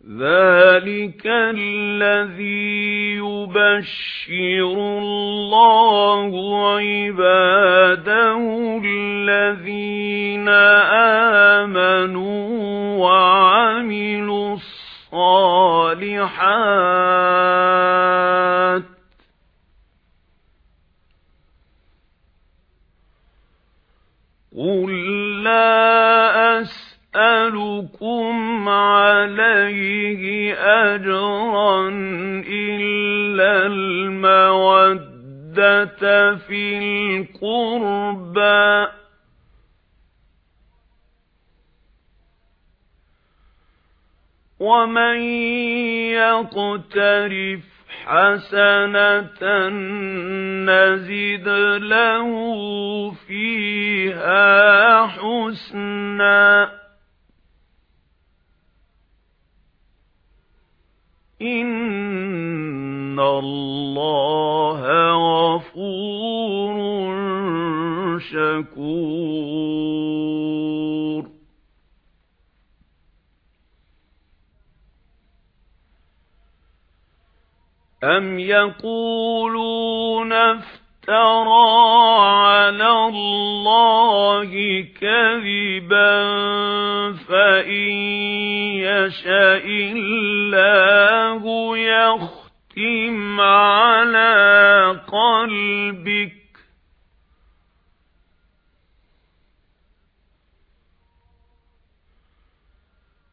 ذَلِكَ الَّذِي يُبَشِّرُ اللَّهُ عِبَادَهُ الَّذِينَ آمَنُوا وَعَمِلُوا الصَّالِحَاتِ قُل لَّا أَسْأَلُكُمْ عَلَيْهِ أَجْرًا إِلَّا الْمَوَدَّةَ فِي الْقُرْبَى. وَمَن يَقْتَرِفْ حَسَنَةً نَّزِدْ لَهُ فِيهَا حُسْنًا. إِنَّ اللَّهَ غَفُورٌ شَكُورٌ. أَمْ يَقُولُونَ افْتَرَى عَلَى اللَّهِ كَذِبًا فَإِن يَشَإِ اللَّهُ يَخْتِمْ عَلَى قَلْبِكَ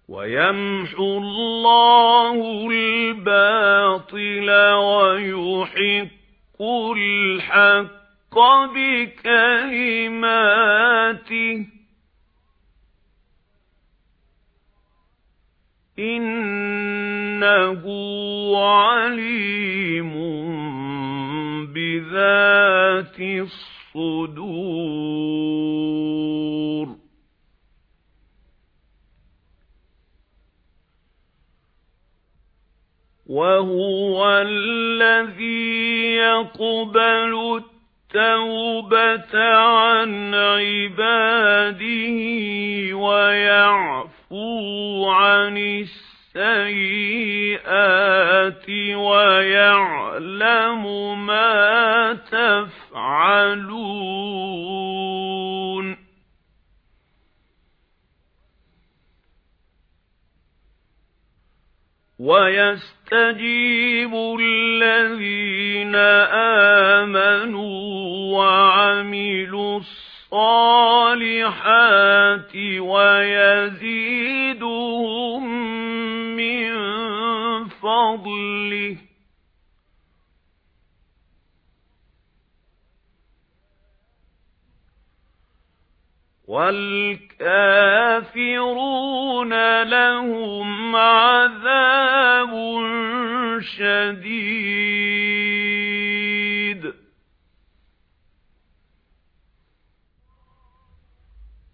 وَيَمْحُو اللَّهُ الْبَاطِلَ وَيُحِقُّ الْحَقَّ بِكَلِمَاتِهِ إِنَّهُ عَلِيمٌ بِذَاتِ الصُّدُورِ. وَهُوَ الَّذِي يَقْبَلُ التَّوْبَةَ عَنْ عِبَادِهِ وَيَعْفُو عَنِ السَّيِّئَاتِ وَيَعْلَمُ مَا تَفْعَلُونَ. وَيَسْتَجِيبُ الَّذِينَ آمَنُوا وَعَمِلُوا الصَّالِحَاتِ وَيَزِيدُهُم فَضْلِهِ وَالْكَافِرُونَ لَهُمْ عَذَابٌ شَدِيدٌ.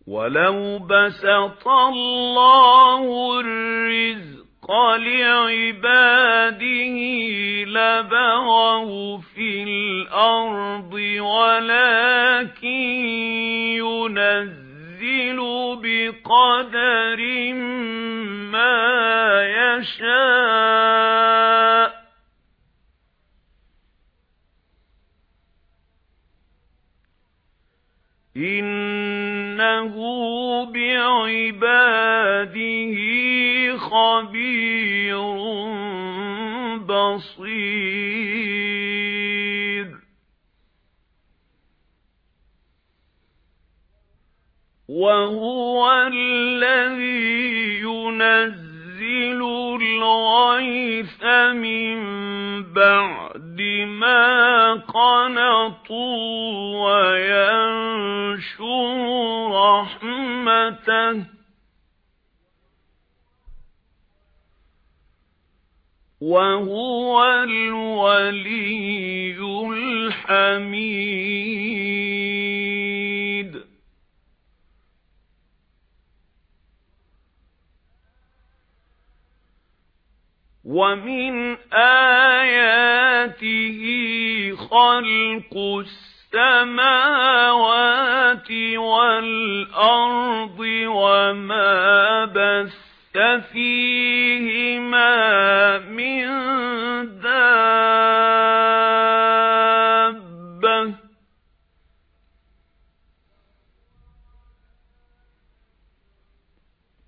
وَلَوْ بَسَطَ اللَّهُ الرِّزْقَ لِعِبَادِهِ لَبَغَوْا فِي الْأَرْضِ وَلَكِن يُنَزِّلُ بِقَدَرٍ مَّا يَشَاءُ إِنَّهُ بِعِبَادِهِ خَبِيرٌ بَصِيرٌ. وَهُوَ الَّذِي يُنَزِّلُ الْغَيْثَ مِن بَعْدِ مَا قَنَطُوا وَيَنشُرُ رَحْمَتَهُ. وَهُوَ الْوَلِيُّ الْحَمِيدُ. وَمِنْ آيَاتِهِ خَلْقُ السَّمَاوَاتِ وَالْأَرْضِ وَمَا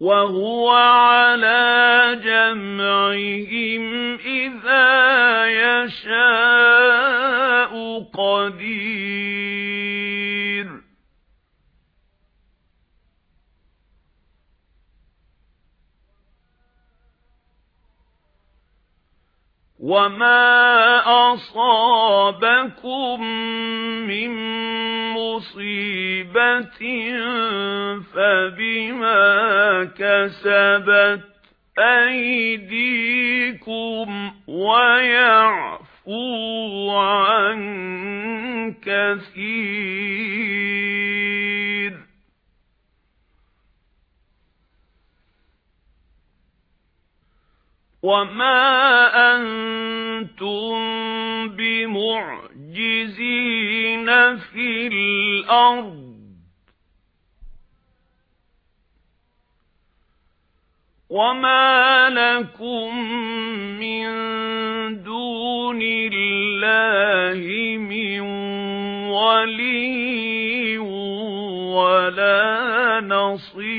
وهو على جمعهم إذا يشاء قدير. وَمَا أَصَابَكُم مِّن مُّصِيبَةٍ فَبِمَا كَسَبَتْ أَيْدِيكُمْ وَيَعْفُو عَن كَثِيرٍ وَمَا أَنتُم بِمُعْجِزِينَ فِي الْأَرْضِ وَمَا لَكُم مِّن دُونِ اللَّهِ مِن وَلِيٍّ وَلَا نَصِيرٍ